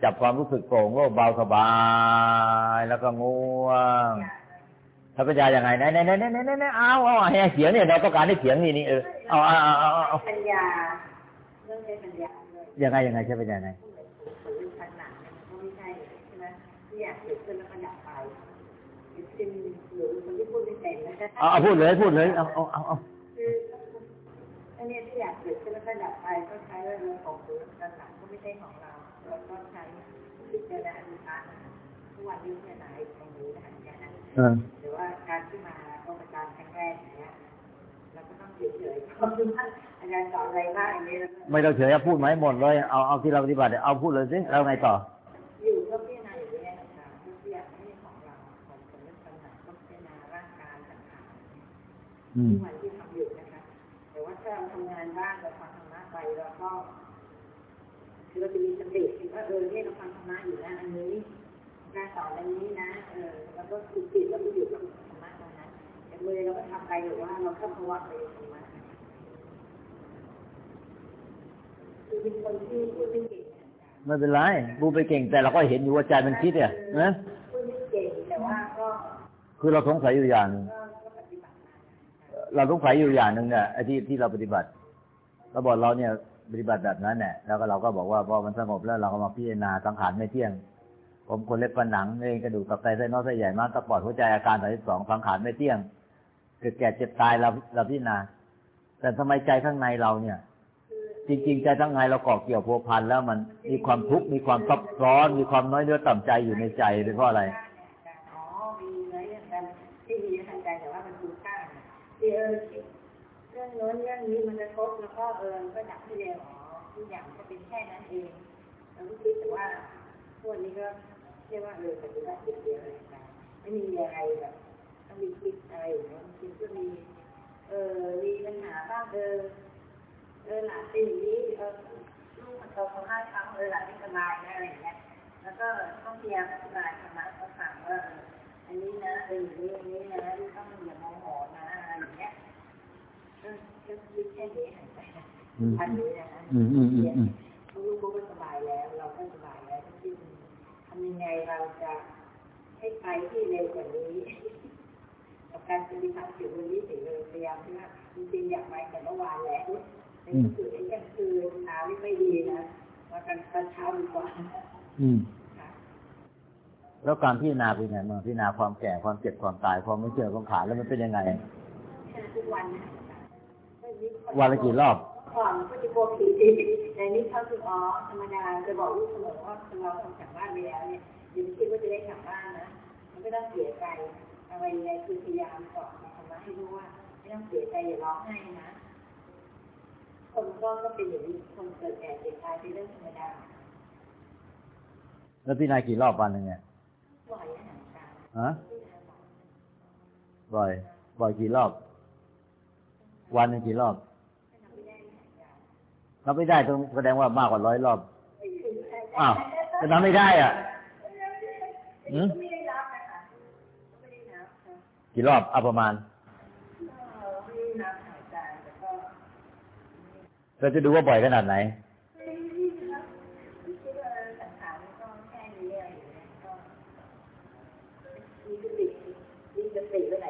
จับความรู้สึกโปร่งโล่งเบาสบาย แล้วก็ง่วงถ้าปัญญาอย่างไงไหนไหนไหนไหนไหนไหนเอาเอาให้เสียงเนี่ยเราต้องการให้เสียงนี่นี่เออเอาเอาเอาเอาปัญญาเรื่องใช้ปัญญา ยยังไงยังไงใช่ปัญญาไงเหมือนผลเรื่องพันหนังเนี่ยมันก็ไม่ใช่ใช่ไหมที่อยากเกิดขึ้นแล้วก็ดับไปเป็นหรือคนที่พูดไม่เป็นนะคะเอาเอาพูดเลยพูดเลยเอาเอาเอาเอาคืออันนี้ที่อยากเกิดขึ้นแล้วก็ดับไปก็ใช้เรื่องของหรือพันหนังก็ไม่ใช่ของเราเราก็ใช้พิจารณาดูตามทุกวันนี้พิจารณาตรงนี้นะคะอย่างนั้นเออหรือว่าการที่มาต้องอาจารย์ครั้งแรกอย่างเงี้ยเราก็ต้องเฉยๆเพราะว่า อาจารย์สอนอะไรบ้างอย่างนี้แล้วก็ไม่ต้องเฉยเอาพูดไหมาให้หมดเลย เอาเอาที่เราปฏิบัติเนี่ยเอาพูดเลยสิแล้วไงต่อ อยู่ก็พิจารณาอยู่เนี่ยนะคะทุกอย่างไม่ใช่ของเราของสมมติปัญหาต้องพิจารณาร่างกายสังขารอืมทุกวันที่ทำอยู่นะคะ แต่ว่าถ้าเราทำงานบ้างเราฟังธรรมะไปเราก็คือเราจะมีสติว่าเออเนี่ยเราฟังธรรมะอยู่นะอันนี้การสอนอันนี้นะเออแล้วก็คือจิตเราไปอยู่กับธรรมะตรงนั้นแต่มือเราก็ทำไปหรือว่าเราเข้าภาวะไปในธรรมะ คือเป็นคนที่พูดไม่เก่งนะไม่เป็นไรบูไปเก่งแต่เราก็เห็นอยู่ว่าใจมันคิดเนี่ยนะพูดไม่เก่งแต่ว่าก็คือเราสงสัยอยู่อย่างหนึ่งก็ก็ปฏิบัติมาเราสงสัยอยู่อย่างหนึ่งเนี่ยไอ้ที่ที่เราปฏิบัติเราบอกเราเนี่ยปฏิบัติแบบนั้นเนี่ยแล้วก็เราก็บอกว่าพอมันสงบแล้วเราก็มาพิจารณาสังขารไม่เที่ยง ผมคนเล็กฟันหนังเองกระดูกตับไตไส้น้อยไส้ใหญ่ม้ามตะปอดหัวใจอาการสามสิบสองสังขารไม่เที่ยงเกิดแก่เจ็บตายเราเราพิจารณาแต่ทำไมใจข้างในเราเนี่ย จริงๆใจข้งในเราเกาะเกี่ยวพัวพันแล้วมันมีความทุกข์มีความซับซ้อน มีความน้อยเนื้อต่ำใจอยู่ในใจเป็นเพราะอะไรอ๋อมีเนื้อเรื่องกันที่ดีทางใจแต่ว่ามันคุ้มค่าที่เออเรื่องโน้นเรื่องนี้มันจะครบแล้วก็เออก็ดับที่เดียวอ๋อทุกอย่างก็เป็นแค่นั้นเองเราก็คิดแต่ว่าพวกนี้ก็เรียกว่าเออปฏิบัติเดียวเลยค่ะไม่มีอะไรแบบต้องมีคิดอะไรอย่างเงี้ยคิดก็มีเออมีปัญหาบ้างเออ เออหลานเป็นอย่างนี้เออลูกมันโตเขาห้าครั้งเออหลานไม่สบายนะอะไรยเงี้ยแล้วก็ต้องพยายามสธิบายธรรมะก็ถามว่าอันนี้นะเอออย่างนี้อย่างนี้นะลูกต้องอย่ามองหอนะอะไรอย่างเงี้ยเออคิดแค่นี้หันไปอันนี้นะฮะลูกก็สบายแล้ว เราก็สบายแล้วที่ทำยังไงเราจะให้ไปที่เร็วกว่านี้กับการปฏิบัติอยู่วันนี้ถึงเลยพยายามที่ว่าจริงอยากไปแต่เมื่อวานแล้ว อ้ยังคือเช้านี่ไม่ดีนะมากันตอนเช้าดีกว่าอืมค่ะแล้วการพิจารณาเป็นไงบ้างพิจารณาความแก่ความเจ็บความตายความไม่เชื่อความขาดแล้วมันเป็นยังไงแค่ทุกวันนะวันละกี่รอบก่อนก็จะกลัวผีแต่นี้เขาคืออ๋อธรรมดาจะบอกลูกเสมอว่าเราออกจากบ้านไปแล้วเนี่ยอย่าไปคิดว่าจะได้กลับบ้านนะมันไม่ต้องเสียใจอะไรยังไงคือพยายามสอนธรรมะให้รู้ว่าไม่ต้องเสียใจอย่าร้องไห้นะ คนก็ก็เป็นอย่างนี้คนเกิดแก่เจ็บตายเป็นเรื่องธรรมดา แล้วพิจารณากี่รอบวันหนึ่งเนี่ยปล่อยอาหารการฮะบ่อย บ่อยกี่รอบ วันหนึ่งกี่รอบนับไม่ได้ต้องแสดงว่ามากกว่าร้อยรอบอ้าวจะนับไม่ได้อะหืมไม่ได้รับนะคะไม่ได้นับค่ะกี่รอบเอาประมาณ ก็ไม่ได้นับหายใจแต่ก็ เราจะดูว่าบ่อยขนาดไหนไม่ได้นับคิดว่าสังขารมันก็แค่นี้อะไรอย่างเงี้ยก็มีสติมีสติไปไหน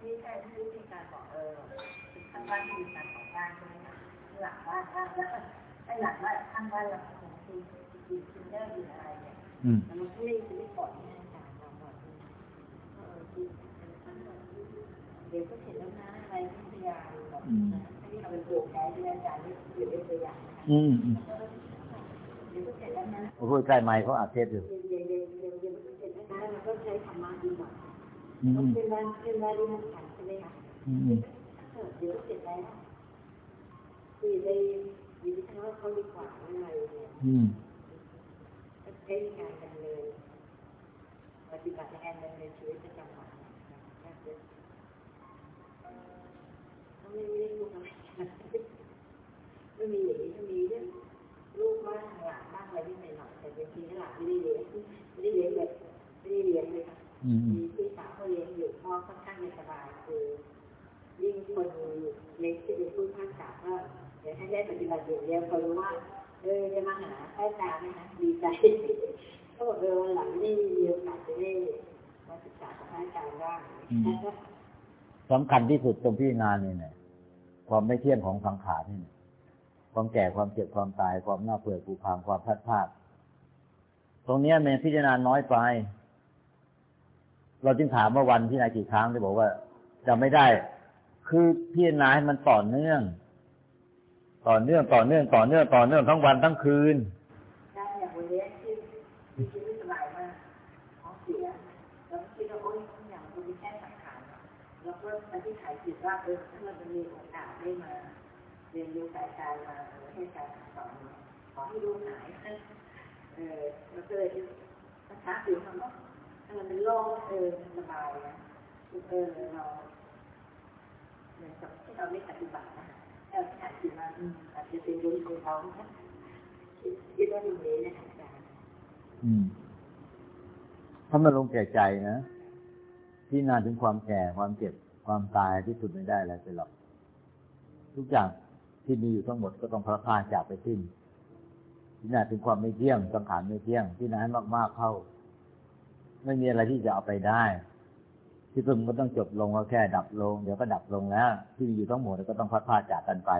ทีก็เออพิจารณามากไหนมันก็แค่นั้นแหละอะไรอะไรมันก็เปลี่ยนหรือว่าข้างล่างที่สอนสร้างอะไรที่ให้ได้ก็เป็นเร็วๆนะถ้าเกิดอะไรที่เราไม่คิดแบอออะไรออืมนี่ใช่ที่มีการบอกเออข้างบ้านที่มีการก่อสร้างใช่ไหมคะหลังบ้านข้างไอ้หลังบ้านข้างบ้านเราของคือคือคือเนอร์อยู่อะไรเนี่ยอืมแต่มันไม่ได้ไม่ปล่อยให้อาจารย์เราหมดเออคือเดี๋ยวก็เสร็จแล้วนะอะไรที่พยายามแบบนะที่เอาไปปลูกแพ้ที่อาจารย์นี่อยู่ในตัวอย่างนะคะอืมอืมเดี๋ยวก็เสร็จแล้วนะพูดใกล้ไมค์เขาอัดเทปอยู่เดี๋ยวเดี๋ยวเดี๋ยวเดี๋ยวก็เสร็จแล้วนะเราก็ใช้ธรรมะดีกว่าอืมอ เป็นวันเป็นวันที่มันขันใช่ไหมคะอืมเออเดี๋ยวเสร็จแล้วคือในวิธีว่าเขาดีกว่าอะไรเนี่ยอืมก็ใช้การดำเนินปฏิบัติในการดำเนินชีวิตประจำวันก็คือเขาไม่ได้ลูกอะไรไม่มีอย่างนี้ก็มีเรื่องลูกบ้างหลานบ้างอะไรนิดหน่อยแต่เป็นทีหลานไม่ได้เลี้ยงไม่ได้เลี้ยงแบบไม่ได้เลี้ยงเลยค่ะอื มีพี่สาวเขาเลี้ยงอยู่พ่อค่อนข้างไม่สบายคือยิ่งคนเล็กที่เป็นผู้ข้างสาวก็เดี๋ยวให้ได้ปฏิบัติอย่เดียวพอรู้ว่าเออจะมาหาพระอาจารย์นะคะดีใจเขาบอกเออวันหลังนี่มีโอกาสจะได้มาศึกษากับอาจารย์บ้างสำคัญที่สุดตรงพิจารณาเนี่ยเนี่ยความไม่เที่ยงของสังขารนี่เนี่ยความแก่ความเจ็บความตายความหน้าเปื่อยผุพังความพัดพลาดตรงเนี้ยแม่พิจารณาน้อยไป เราจึงถามเมื่อวันที่นายกี่ครั้งที่บอกว่าจะไม่ได้ คือพิจารณาให้มันต่อเนื่อง ต่อเนื่องต่อเนื่องต่อเนื่องต่อเนื่องทั้งวันทั้งคืนได้อย่างวันนี้ที่มีชีวิตสบายมากท้องเสียแล้วคิดว่าโอ๊ยทุกอย่างมันเป็นแค่สังขารแล้วก็อธิษฐานจิตว่าเออถ้าเราจะมีโอกาสได้มาเรียนรู้สายการมาให้การสอนขอให้รู้หายเออแล้วก็เลยภาษาถึงคำว่าถ้า มันเป็นโล่งเออสบายนะเออเราเหมือนกับที่เราไม่ปฏิบัตินะเราอาจจะมาอาจจะเป็นบุญของเราคิดว่าตรงนี้นะอาจารย์อืมถ้ามันลงแก่ใจนะที่นานถึงความแก่ความเจ็บความตายที่สุดไม่ได้อะไรไปหรอกทุกอย่างที่มีอยู่ทั้งหมดก็ต้องพระพาจากไปสิ้นที่นานถึงความไม่เที่ยงสังขารไม่เที่ยงที่นานให้มากๆเข้า ไม่มีอะไรที่จะเอาไปได้ ที่สุดก็ต้องจบลงก็แค่ดับลง เดี๋ยวก็ดับลงแล้ว ที่มีอยู่ทั้งหมดก็ต้องพัดพาจากกันไป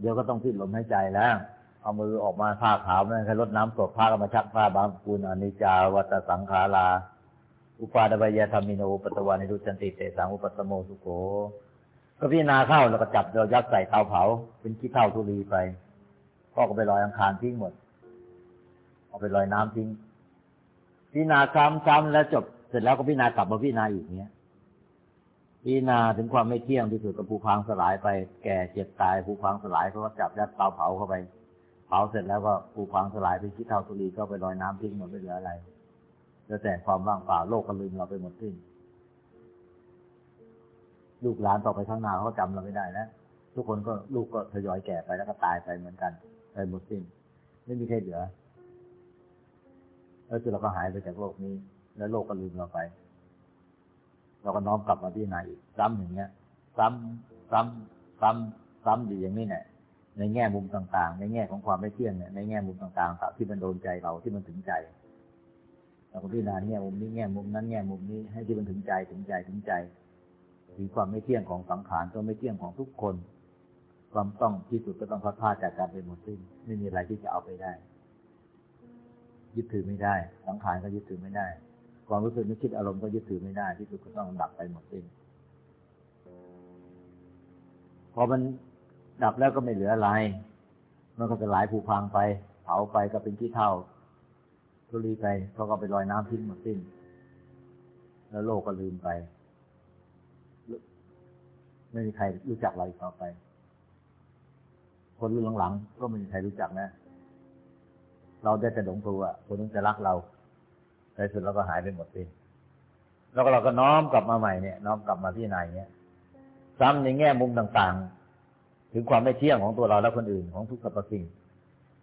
เดี๋ยวก็ต้องสิ้นลมหายใจแล้ว เอามือออกมาผ้าขาวนั่นแค่ลดน้ำศพผ้าก็มาชักผ้าบางปูนอนิจจาวัตสังขาราอุปาดวายธรรมิโนอุปตวานิรุจันติเตสังอุปตตโมสุโขก็พิจารณาเข้าแล้วก็จับเรายัดใส่เตาเผา เป็นขี้เท่าทุลีไปพ่อก็ไปลอยอังคารทิ้งหมด เอาไปลอยน้ำทิ้ง พิจารณาซ้ำๆแล้วจบเสร็จแล้วก็พิจารณากลับมาพิจารณาอีกเนี้ยพิจารณาถึงความไม่เที่ยงที่สุดกับภูพังสลายไปแก่เจ็บตายภูพังสลายเขาก็จับยัดเตาเผาเข้าไป เผาเสร็จแล้วก็ภูพังสลายเป็นขี้เท่าทุลีก็ไปลอยน้ำทิ้งหมดไม่เหลืออะไรแล้วแต่ความว่างเปล่าโลกก็ลืมเราไปหมดสิ้นลูกหลานต่อไปข้างหน้าเขาจำเราไม่ได้แล้วทุกคนก็ลูกก็ทยอยแก่ไปแล้วก็ตายไปเหมือนกันไปหมดสิ้น ไม่มีใครเหลือ แล้วจุดเราก็หายไปจากโลกนี้ แล้วโลกก็ลืมเราไป เราก็น้อมกลับมาที่ไหนอีกซ้ำอย่างเงี้ย ซ้ำซ้ำซ้ำซ้ำอยู่อย่างนี้เนี่ยในแง่มุมต่างๆ ในแง่ของความไม่เที่ยงเนี่ยในแง่มุมต่างๆที่มันโดนใจเราที่มันถึงใจเราก็พิจารณาแง่มุมนี้แง่มุมนั้นแง่มุมนี้ให้ที่มันถึงใจถึงใจถึงใจถึงความไม่เที่ยงของสังขารก็ไม่เที่ยงของทุกคน ความต้องที่สุดก็ต้องพัดพาจากการเป็นหมดสิ้นไม่มีอะไรที่จะเอาไปได้ ยึดถือไม่ได้สังขารก็ยึดถือไม่ได้ ความรู้สึกนึกคิดอารมณ์ก็ยึดถือไม่ได้ ที่สุดก็ต้องดับไปหมดสิ้นพอมันดับแล้วก็ไม่เหลืออะไร มันก็จะไหลผุพังไป เผาไปก็เป็นขี้เท่าทุลีไปเขาก็ไปลอยน้ำทิ้งหมดสิ้น แล้วโลกก็ลืมไป ไม่มีใครรู้จักเราอีกต่อไป คนรุ่นหลังๆก็ไม่มีใครรู้จักนะ เราได้แต่หลงตัวคนนึงจะรักเราในสุดเราก็หายไปหมดสิ้นแล้วก็เราก็น้อมกลับมาใหม่เนี่ย น้อมกลับมาที่ไหนเนี่ยซ้ำในแง่มุมต่างๆ ถึงความไม่เที่ยงของตัวเราและคนอื่นของทุกสรรพสิ่ง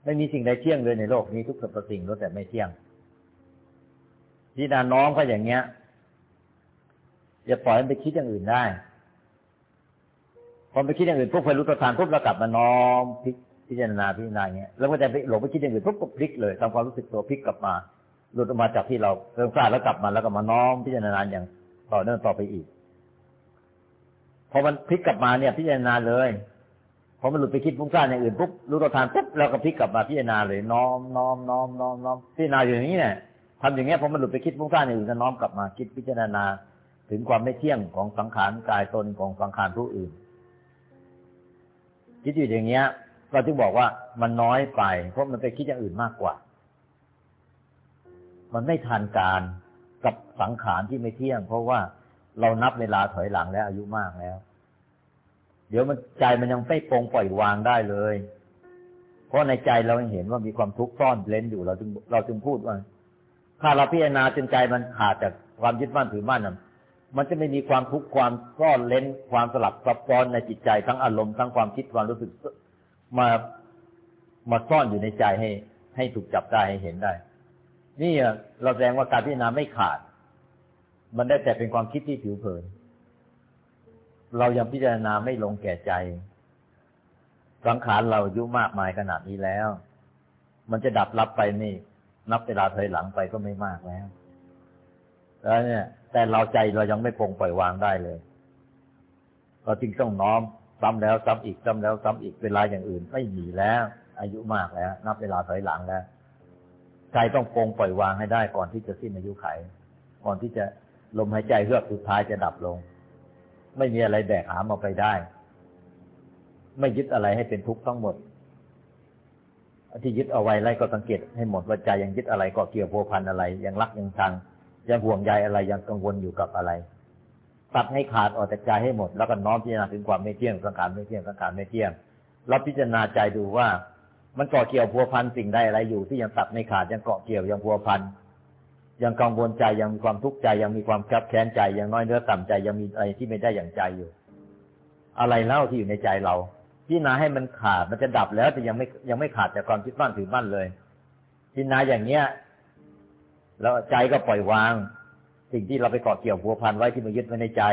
ไม่มีสิ่งใดเที่ยงเลยในโลกนี้ทุกสรรพสิ่งล้วนแต่ไม่เที่ยงที่ดาน้องก็อย่างเงี้ยอย่าปล่อยมันไปคิดอย่างอื่นได้พอไปคิดอย่างอื่นปุ๊บพอรู้ตัวทานปุ๊บเรากลับมาน้อมพิ พิจารณาพิจารณาเงี้ยแล้วก็จะไปหลงไปคิดอย่างอื่นปุ๊บก็พลิกเลยตามความรู้สึกตัวพลิกกลับมาหลุดออกมาจากที่เราเริ่มกล้าแล้วกลับมาแล้วก็มาน้อมพิจารณาอย่างต่อเนื่องต่อไปอีกพอมันพลิกกลับมาเนี่ย พิจารณาเลยพอมันหลุดไปคิดฟุ้งซ่านอย่างอื่นปุ๊บรู้ตัวทานปุ๊บเราก็พลิกกลับมาพิจารณาเลยน้อมน้อมน้อมน้อมน้อมพิจารณาอยู่อย่างนี้เนี่ยทำอย่างเงี้ยพอมันหลุดไปคิดฟุ้งซ่านอย่างอื่นก็น้อมกลับมาคิดพิจารณาถึงความไม่เที่ยงของสังขารกายตนของสังขารผู้อื่นคิดอยู่อย่างเงี้ย เราจึงบอกว่ามันน้อยไป เพราะมันไปคิดอย่างอื่นมากกว่า มันไม่ทันการกับสังขารที่ไม่เที่ยง เพราะว่าเรานับเวลาถอยหลังแล้วอายุมากแล้ว เดี๋ยวมันใจมันยังไม่ปรงปล่อยวางได้เลย เพราะในใจเราเห็นว่ามีความทุกข์ซ่อนเล้นอยู่เราจึงเราจึงพูดว่า ถ้าเราพิจารณาจนใจมันขาดจากความยึดมั่นถือมั่นนั้นมันจะไม่มีความทุกข์ความซ่อนเล้นความสลับซับซ้อนในจิตใจทั้งอารมณ์ทั้งความคิดความรู้สึก มามาซ่อนอยู่ในใจให้ ให้ถูกจับได้ให้เห็นได้ นี่เราแสดงว่าการพิจารณาไม่ขาด มันได้แต่เป็นความคิดที่ผิวเผิน เรายังพิจารณาไม่ลงแก่ใจ สังขารเราอายุมากมายขนาดนี้แล้ว มันจะดับรับไปนี่ นับเวลาถอยหลังไปก็ไม่มากแล้วแล้วเนี่ย แต่เราใจเรายังไม่ปรงปล่อยวางได้เลย เราจึงต้องน้อม ซ้ำแล้วซ้ำอีกซ้ำแล้วซ้ำอีกเวลาอย่างอื่นไม่มีแล้ว อายุมากแล้ว นับเวลาถอยหลังแล้วใจต้องปรงปล่อยวางให้ได้ก่อนที่จะสิ้นอายุไข ก่อนที่จะลมหายใจเฮือกสุดท้ายจะดับลง ไม่มีอะไรแบกหามเอาไปได้ ไม่ยึดอะไรให้เป็นทุกข์ทั้งหมดที่ยึดเอาไว้ไรก็สังเกตให้หมดว่าใจยังยึดอะไรก็เกี่ยวโพพันอะไร ยังรักยังชังยังห่วงใยอะไรยังกังวลอยู่กับอะไร ตัดให้ขาดออกจากใจให้หมด แล้วก็น้อมพิจารณาถึงความไม่เที่ยงสังขารไม่เที่ยงสังขารไม่เที่ยงเราพิจารณาใจดูว่ามันเกาะเกี่ยวพัวพันสิ่งใดอะไรอยู่ที่ยังตัดไม่ขาดยังเกาะเกี่ยวยังพัวพันยังกังวลใจยังมีความทุกข์ใจยังมีความคับแค้นใจยังน้อยเนื้อต่ำใจยังมีอะไรที่ไม่ได้อย่างใจอยู่ อะไรเล่าที่อยู่ในใจเราพิจารณาให้มันขาดมันจะดับแล้วแต่ยังไม่ยังไม่ขาดจากความคิดมั่นถือมั่นเลยพิจารณาอย่างเนี้ยแล้วใจก็ปล่อยวาง สิ่งที่เราไปเกาะเกี่ยวพัวพันไว้ที่มายึดไว้ในใจ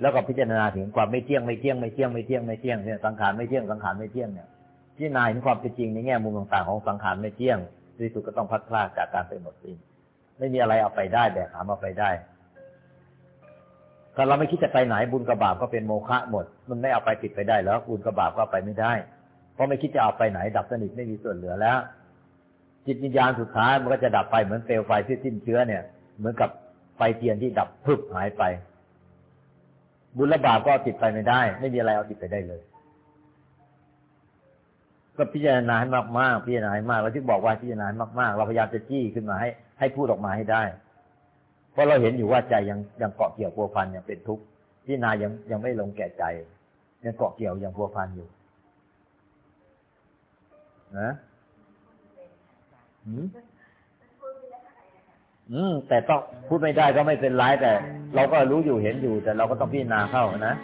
แล้วก็พิจารณาถึงความไม่เที่ยงไม่เที่ยงไม่เที่ยงไม่เที่ยงไม่เที่ยงเนี่ยสังขารไม่เที่ยงสังขารไม่เที่ยงเนี่ยพิจารณาเห็นความเป็นจริงในแง่มุมต่างๆของสังขารไม่เที่ยงที่สุดก็ต้องพัดพลาดจากการเป็นหมดสิ้นไม่มีอะไรเอาไปได้แบกหามเอาไปได้ถ้าเราไม่คิดจะไปไหนบุญกับบาปก็เป็นโมฆะหมด มันไม่เอาไปติดไปได้แล้ว บุญกับบาปก็ไปไม่ได้ เพราะไม่คิดจะเอาไปไหน ดับสนิทไม่มีส่วนเหลือแล้ว จิตวิญญาณสุดท้ายมันก็จะดับไปเหมือนเปลวไฟที่สิ้นเชื้อเนี่ย เหมือนกับ ไฟเทียนที่ดับพึบหายไป บุญและบาปก็ติดไปไม่ได้ ไม่มีอะไรเอาติดไปได้เลย ก็พิจารณาให้มากๆพิจารณาให้มากเราที่บอกว่าพิจารณาให้มากๆ เราพยายามจะจี้ขึ้นมาให้ ให้พูดออกมาให้ได้ เพราะเราเห็นอยู่ว่าใจยังยังเกาะเกี่ยวพัวพันยังเป็นทุกข์ที่นายังยังไม่ลงแก่ใจยังเกาะเกี่ยวยังพัวพันอยู่นะอืม อืม แต่ต้องพูดไม่ได้ก็ไม่เป็นไรแต่ เราก็รู้อยู่เห็นอยู่ แต่เราก็ต้องพิจารณาเข้านะ